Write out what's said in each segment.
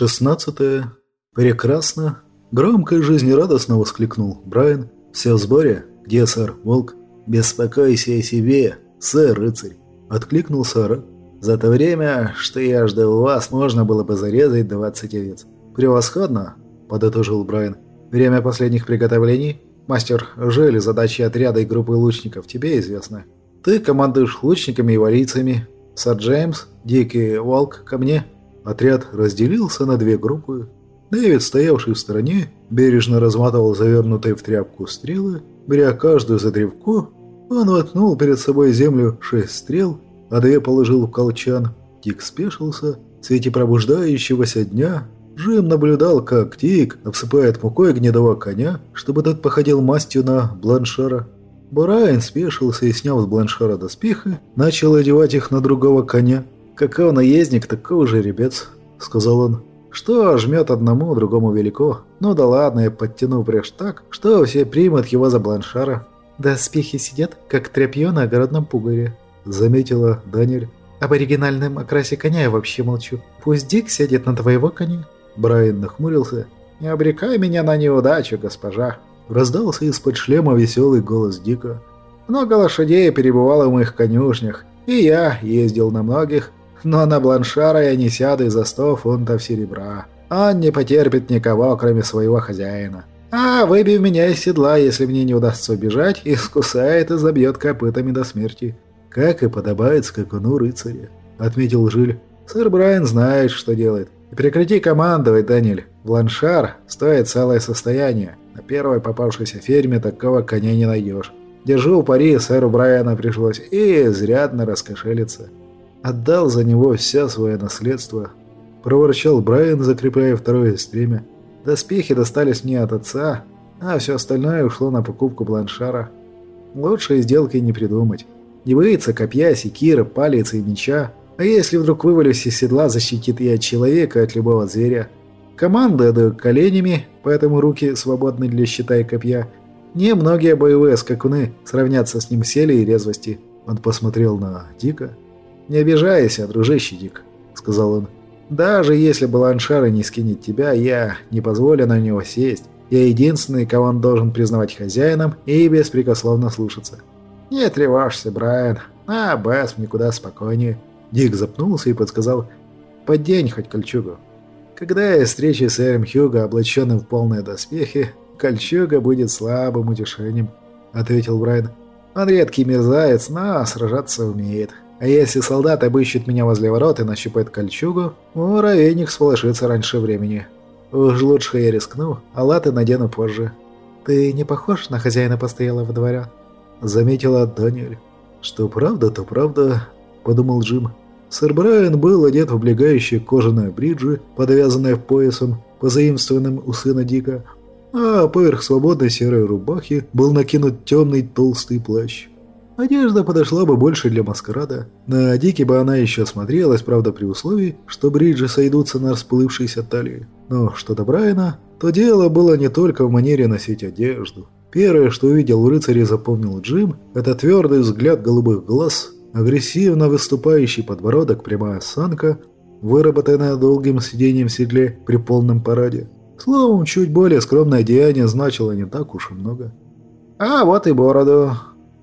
Шестнадцатое. Прекрасно. Громко и жизнерадостно воскликнул Брайан. «Все в сборе? Где сэр Волк?» «Беспокойся о себе, сэр рыцарь!» Откликнулся Ара. «За то время, что я ждал вас, можно было бы зарезать двадцать овец». «Превосходно!» – подытожил Брайан. «Время последних приготовлений? Мастер, жили задачи отряда и группы лучников, тебе известно. Ты командуешь лучниками и валийцами. Сэр Джеймс, Дик Волк ко мне». Отряд разделился на две группы. Дэвид, стоявший в стороне, бережно разматывал завернутые в тряпку стрелы. Беря каждую за древко, он воткнул перед собой землю шесть стрел, а две положил в колчан. Тик спешился. В свете пробуждающегося дня Джим наблюдал, как Тик обсыпает мукой гнедого коня, чтобы тот походил мастью на бланшара. Брайан спешился и, сняв с бланшара доспехи, начал одевать их на другого коня. «Какой наездник, такой же ребец», — сказал он. «Что жмет одному, другому велико. Ну да ладно, я подтяну прежь так, что все примут его за бланшара». «Доспехи сидят, как тряпье на огородном пугаре», — заметила Даниэль. «Об оригинальном окрасе коня я вообще молчу. Пусть Дик сядет на твоего коня». Брайан нахмурился. «Не обрекай меня на неудачу, госпожа!» Раздался из-под шлема веселый голос Дика. «Много лошадей перебывало в моих конюшнях, и я ездил на многих, но на Бланшара я не сяду из-за сто фунтов серебра. Он не потерпит никого, кроме своего хозяина. А выбив меня из седла, если мне не удастся убежать, искусает и забьет копытами до смерти. Как и подобает скакуну рыцаря», — отметил Жиль. «Сэр Брайан знает, что делает. И прекрати командовать, Даниэль. Бланшар стоит целое состояние. На первой попавшейся ферме такого коня не найдешь. Держу пари, сэру Брайана пришлось и изрядно раскошелиться. Отдал за него все свое наследство. Проворчал Брайан, закрепляя второе стремя. Доспехи достались мне от отца, а все остальное ушло на покупку бланшара. Лучшей сделки не придумать. Не боится копья, секира, палец и меча. А если вдруг вывалюсь из седла, защитит и от человека, и от любого зверя. Команды отдаю коленями, поэтому руки свободны для щита и копья. Немногие боевые скакуны сравнятся с ним в силе и резвости. Он посмотрел на Дика. «Не обижайся, дружище Дик», — сказал он. «Даже если Баланшара не скинет тебя, я не позволю на него сесть. Я единственный, кого он должен признавать хозяином и беспрекословно слушаться». «Не тревожься, Брайан, а Бэс никуда спокойнее». Дик запнулся и подсказал «Поддень хоть кольчугу». Когда я встречи с Эрем Хьюго, облаченным в полные доспехи, кольчуга будет слабым утешением», — ответил Брайан. «Он редкий мерзавец, но сражаться умеет. А если солдат обыщет меня возле ворот и нащупает кольчугу, муравейник сполошится раньше времени. Уж лучше я рискну, а латы надену позже. Ты не похож на хозяина постоялого двора?» Заметила Даниэль. «Что правда, то правда», — подумал Джим. Сэр Брайан был одет в облегающие кожаные бриджи, подвязанные поясом, позаимствованным у сына Дика, а поверх свободной серой рубахи был накинут темный толстый плащ. Одежда подошла бы больше для маскарада. На Дике бы она еще смотрелась, правда, при условии, что бриджи сойдутся на расплывшейся талии. Но что до Брайана, то дело было не только в манере носить одежду. Первое, что увидел в рыцаре, запомнил Джим, это твердый взгляд голубых глаз, агрессивно выступающий подбородок, прямая осанка, выработанная долгим сидением в седле при полном параде. Словом, чуть более скромное деяние значило не так уж и много. «А вот и бороду»,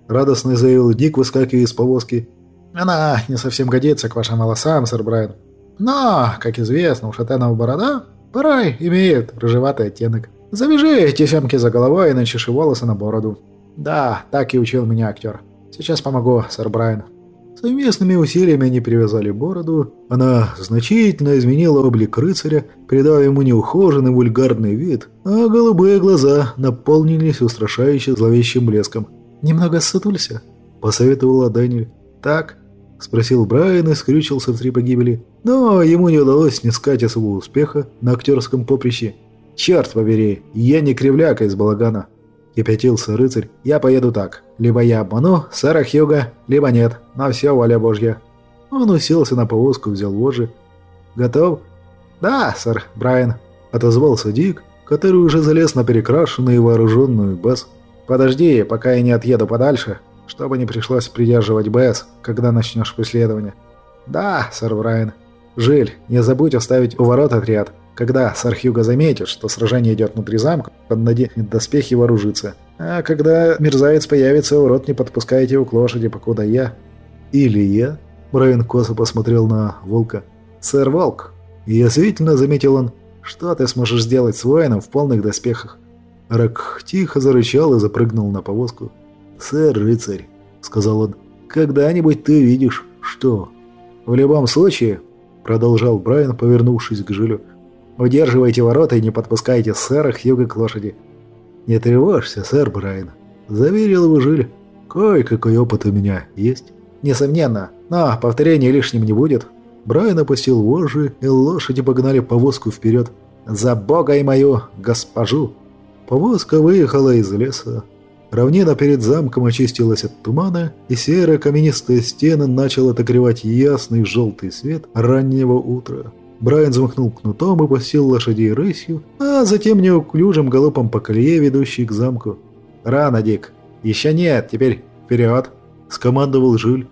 Радостно заявил Дик, выскакивая из повозки. «Она не совсем годится к вашим волосам, сэр Брайан. Но, как известно, у шатенов борода порой имеет рыжеватый оттенок. Завяжи эти фемки за головой и начеши волосы на бороду. Да, так и учил меня актер. Сейчас помогу, сэр Брайан». Совместными усилиями они привязали бороду. Она значительно изменила облик рыцаря, придав ему неухоженный вульгарный вид, а голубые глаза наполнились устрашающе зловещим блеском. «Немного сутулься», — посоветовала Дэниэль. «Так?» — спросил Брайан и скрючился в три погибели. Но ему не удалось снискать особого успеха на актерском поприще. «Черт побери, я не кривляка из балагана!» Кипятился рыцарь. «Я поеду так. Либо я обману сэра Хьюга, либо нет. На все воля божья». Он уселся на повозку, взял вожжи. «Готов?» «Да, сэр Брайан», — отозвался Дик, который уже залез на перекрашенную и вооруженную бас. Подожди, пока я не отъеду подальше, чтобы не пришлось придерживать БС, когда начнешь преследование. Да, сэр Брайан. Жиль, не забудь оставить у ворот отряд. Когда сэр Хьюго заметит, что сражение идет внутри замка, он наденет доспехи и вооружится. А когда мерзавец появится, урод не подпускайте его к лошади, покуда я... Или я... Брайан косо посмотрел на волка. «Сэр Волк!» Язвительно заметил он, что ты сможешь сделать с воином в полных доспехах. Рак тихо зарычал и запрыгнул на повозку. «Сэр, рыцарь!» — сказал он. «Когда-нибудь ты увидишь, что...» «В любом случае...» — продолжал Брайан, повернувшись к Жилю. Удерживайте ворота и не подпускайте сэра Хьюга к лошади. Не тревожься, сэр Брайан. Заверил его Жиль. Кой-какой опыт у меня есть. Несомненно, но повторения лишним не будет. Брайан опустил вожжи, и лошади погнали повозку вперед. «За бога и мою госпожу!» Повозка выехала из леса. Равнина перед замком очистилась от тумана, и серая каменистая стена начала отогревать ясный желтый свет раннего утра. Брайан взмахнул кнутом и пустил лошадей рысью, а затем неуклюжим галопом по колее, ведущей к замку. «Рано, Дик! Еще нет! Теперь вперед!» – скомандовал Жиль.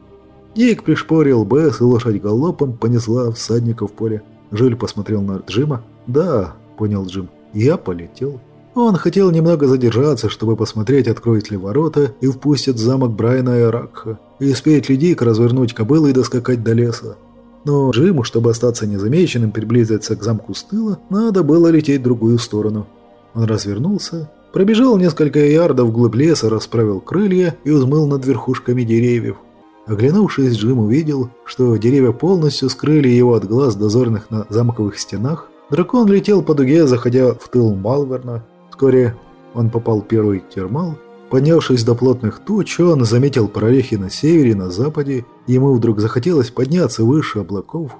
Дик пришпорил Бесс, и лошадь галопом понесла всадника в поле. Жиль посмотрел на Джима. «Да», – понял Джим, – «я полетел». Он хотел немного задержаться, чтобы посмотреть, откроют ли ворота и впустят в замок Брайана и Аракха, и успеет ли Дик развернуть кобылы и доскакать до леса. Но Джиму, чтобы остаться незамеченным, приблизиться к замку с тыла, надо было лететь в другую сторону. Он развернулся, пробежал несколько ярдов вглубь леса, расправил крылья и взмыл над верхушками деревьев. Оглянувшись, Джим увидел, что деревья полностью скрыли его от глаз дозорных на замковых стенах. Дракон летел по дуге, заходя в тыл Малверна. Вскоре он попал в первый термал Поднявшись до плотных туч, он заметил прорехи на севере и на западе. Ему вдруг захотелось подняться выше облаков.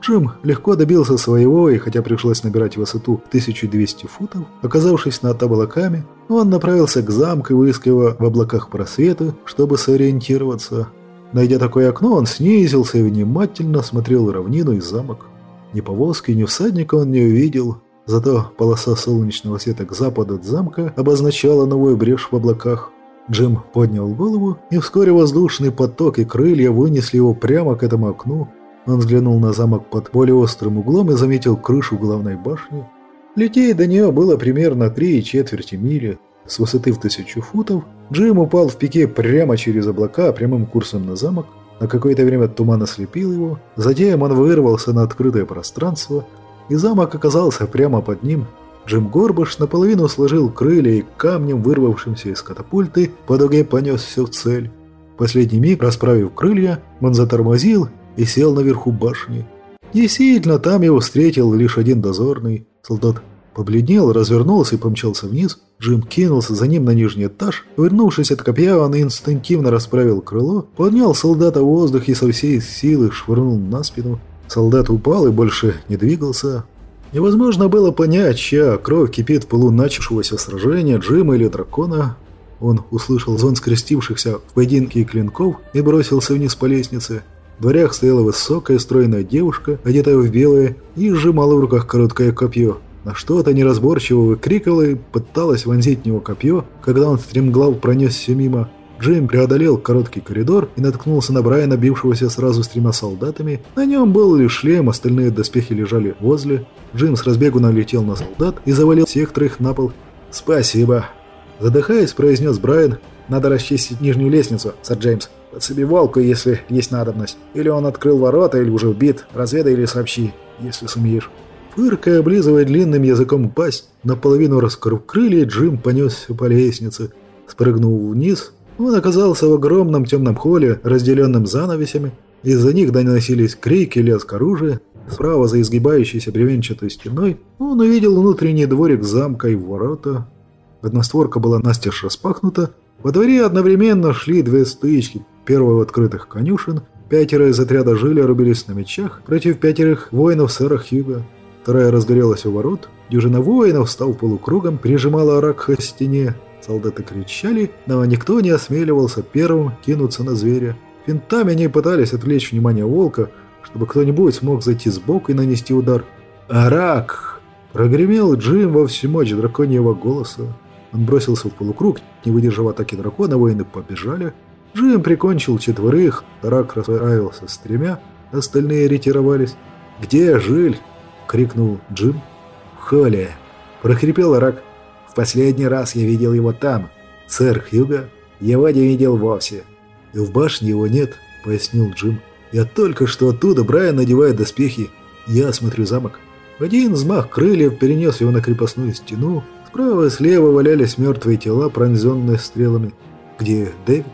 Джим легко добился своего, и хотя пришлось набирать высоту 1200 футов, оказавшись над облаками, он направился к замку, выискивая в облаках просветы, чтобы сориентироваться. Найдя такое окно, он снизился и внимательно смотрел равнину и замок. Ни повозки, ни всадника он не увидел, Зато полоса солнечного света к западу от замка обозначала новую брешь в облаках. Джим поднял голову, и вскоре воздушный поток и крылья вынесли его прямо к этому окну. Он взглянул на замок под более острым углом и заметил крышу главной башни. Лететь до нее было примерно три четверти мили. С высоты в тысячу футов Джим упал в пике прямо через облака, прямым курсом на замок. На какое-то время туман ослепил его, затем он вырвался на открытое пространство – и замок оказался прямо под ним. Джим Горбаш наполовину сложил крылья и камнем, вырвавшимся из катапульты, по дуге понесся в цель. Последний миг, расправив крылья, он затормозил и сел наверху башни. Действительно, там его встретил лишь один дозорный. Солдат побледнел, развернулся и помчался вниз. Джим кинулся за ним на нижний этаж. Вернувшись от копья, он инстинктивно расправил крыло, поднял солдата в воздух и со всей силы швырнул на спину. Солдат упал и больше не двигался. Невозможно было понять, чья кровь кипит в полу начавшегося сражения Джима или дракона. Он услышал звон скрестившихся в поединке клинков и бросился вниз по лестнице. В дверях стояла высокая стройная девушка, одетая в белое, и сжимала в руках короткое копье. На что-то неразборчиво выкрикивала и пыталась вонзить в него копье, когда он стремглав пронесся мимо. Джим преодолел короткий коридор и наткнулся на Брайана, бившегося сразу с тремя солдатами. На нем был лишь шлем, остальные доспехи лежали возле. Джим с разбегу налетел на солдат и завалил всех троих на пол. «Спасибо!» Задыхаясь, произнес Брайан. «Надо расчистить нижнюю лестницу, сэр Джеймс. Подсоби волку, если есть надобность. Или он открыл ворота, или уже убит. Разведай или сообщи, если сумеешь». Фыркая, облизывая длинным языком пасть, наполовину раскрыв крылья, Джим понесся по лестнице. Спрыгнул вниз, он оказался в огромном темном холле, разделенном занавесями. Из-за них доносились крики лязг оружия. Справа за изгибающейся бревенчатой стеной он увидел внутренний дворик замка и ворота. Одна створка была настежь распахнута. Во дворе одновременно шли две стычки. Первая в открытых конюшен. Пятеро из отряда жили рубились на мечах против пятерых воинов сэра Хьюга. Вторая разгорелась у ворот. Дюжина воинов, стал полукругом, прижимала Аракха к стене. Солдаты кричали, но никто не осмеливался первым кинуться на зверя. Финтами они пытались отвлечь внимание волка, чтобы кто-нибудь смог зайти сбоку и нанести удар. «Арак!» – прогремел Джим во всю мощь драконьего голоса. Он бросился в полукруг, не выдержав атаки дракона, воины побежали. Джим прикончил четверых, Арак расправился с тремя, остальные ретировались. «Где Жиль?» – крикнул Джим. в холле!» – прохрипел Рак. «В последний раз я видел его там. Сэр Хьюга его не видел вовсе». «И в башне его нет», – пояснил Джим. «Я только что оттуда, Брайан надевает доспехи. Я осмотрю замок». Один взмах крыльев перенес его на крепостную стену. Справа и слева валялись мертвые тела, пронзенные стрелами. Где Дэвид?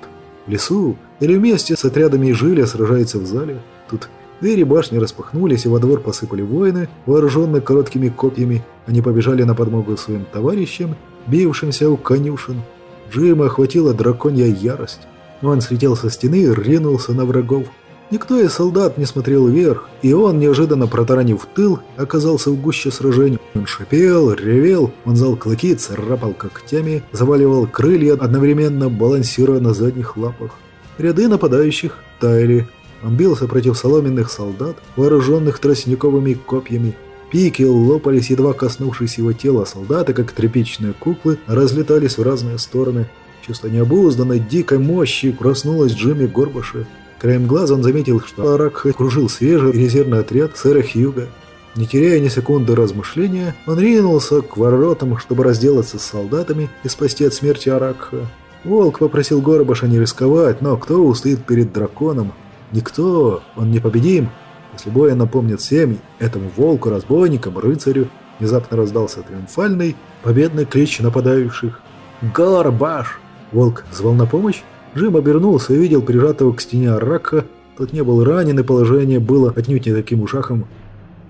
В лесу? Или вместе с отрядами Жиля сражается в зале? Тут двери башни распахнулись, и во двор посыпали воины, вооруженные короткими копьями. Они побежали на подмогу своим товарищам, бившимся у конюшен. Джима охватила драконья ярость. Он слетел со стены и ринулся на врагов. Никто из солдат не смотрел вверх, и он, неожиданно протаранив тыл, оказался в гуще сражений. Он шипел, ревел, вонзал клыки, царапал когтями, заваливал крылья, одновременно балансируя на задних лапах. Ряды нападающих таяли. Он бился против соломенных солдат, вооруженных тростниковыми копьями. Пики лопались, едва коснувшись его тела, солдаты, как тряпичные куклы, разлетались в разные стороны. Чувство необузданной, дикой мощи проснулось Джимми Горбаша. Краем глаза он заметил, что Арак кружил свежий резервный отряд сэра Хьюга. Не теряя ни секунды размышления, он ринулся к воротам, чтобы разделаться с солдатами и спасти от смерти Аракха. Волк попросил Горбаша не рисковать, но кто устоит перед драконом? Никто, он непобедим. После боя напомнит всем, этому волку, разбойникам, рыцарю, внезапно раздался триумфальный, победный клич нападающих. «Горбаш!» Волк звал на помощь? Джим обернулся и видел прижатого к стене Арака. Тот не был ранен, и положение было отнюдь не таким ужахом.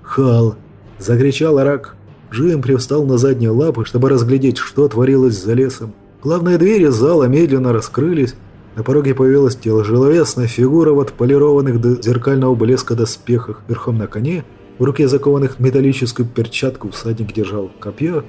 «Хал!» – закричал Арак. Джим привстал на задние лапы, чтобы разглядеть, что творилось за лесом. Главные двери зала медленно раскрылись. На пороге появилась тяжеловесная фигура в отполированных до зеркального блеска доспехах, верхом на коне. В руке закованных металлическую перчатку всадник держал копье.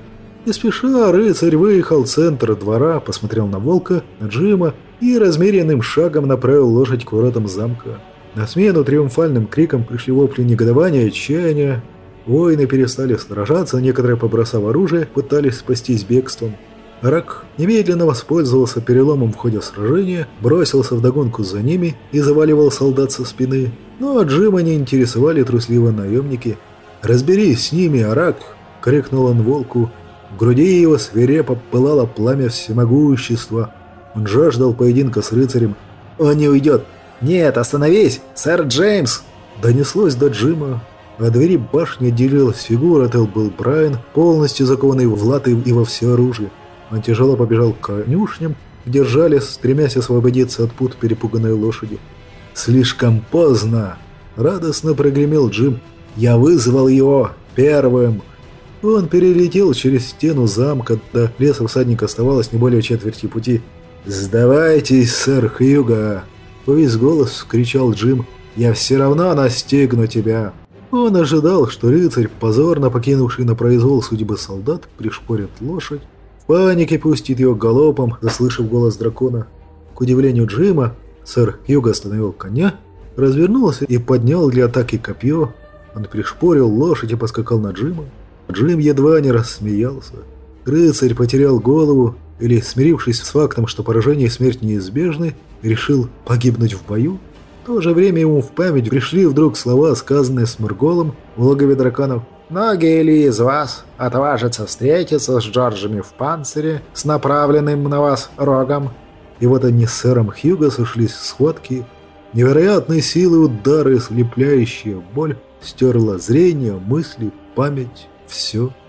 Не спеша рыцарь выехал в центр двора, посмотрел на волка, на Джима и размеренным шагом направил лошадь к воротам замка. На смену триумфальным крикам пришли вопли негодования и отчаяния. Воины перестали сражаться, некоторые, побросав оружие, пытались спастись бегством. Рак немедленно воспользовался переломом в ходе сражения, бросился в догонку за ними и заваливал солдат со спины. Но Джима не интересовали трусливые наемники. «Разберись с ними, Арак!» — крикнул он волку. В груди его свирепо пылало пламя всемогущества. Он жаждал поединка с рыцарем. «Он не уйдет!» «Нет, остановись! Сэр Джеймс!» Донеслось до Джима. От двери башни отделилась фигура, был Брайан, полностью закованный в латы и во все оружие. Он тяжело побежал к конюшням, держали, стремясь освободиться от пут перепуганной лошади. «Слишком поздно!» – радостно прогремел Джим. «Я вызвал его первым!» Он перелетел через стену замка, до леса всадника оставалось не более четверти пути. «Сдавайтесь, сэр Хьюга!» Повис голос, кричал Джим. «Я все равно настигну тебя!» Он ожидал, что рыцарь, позорно покинувший на произвол судьбы солдат, пришпорит лошадь, панике пустит ее галопом, заслышав голос дракона. К удивлению Джима, сэр Хьюга остановил коня, развернулся и поднял для атаки копье. Он пришпорил лошадь и поскакал на Джима. Джим едва не рассмеялся. Рыцарь потерял голову, или, смирившись с фактом, что поражение и смерть неизбежны, решил погибнуть в бою? В то же время ему в память пришли вдруг слова, сказанные Сморголом в логове драконов. «Многие ли из вас отважатся встретиться с Джорджами в панцире, с направленным на вас рогом?» И вот они с сэром Хьюго сошлись в схватке. Невероятной силы удары, слепляющая боль, стерла зрение, мысли, память, все –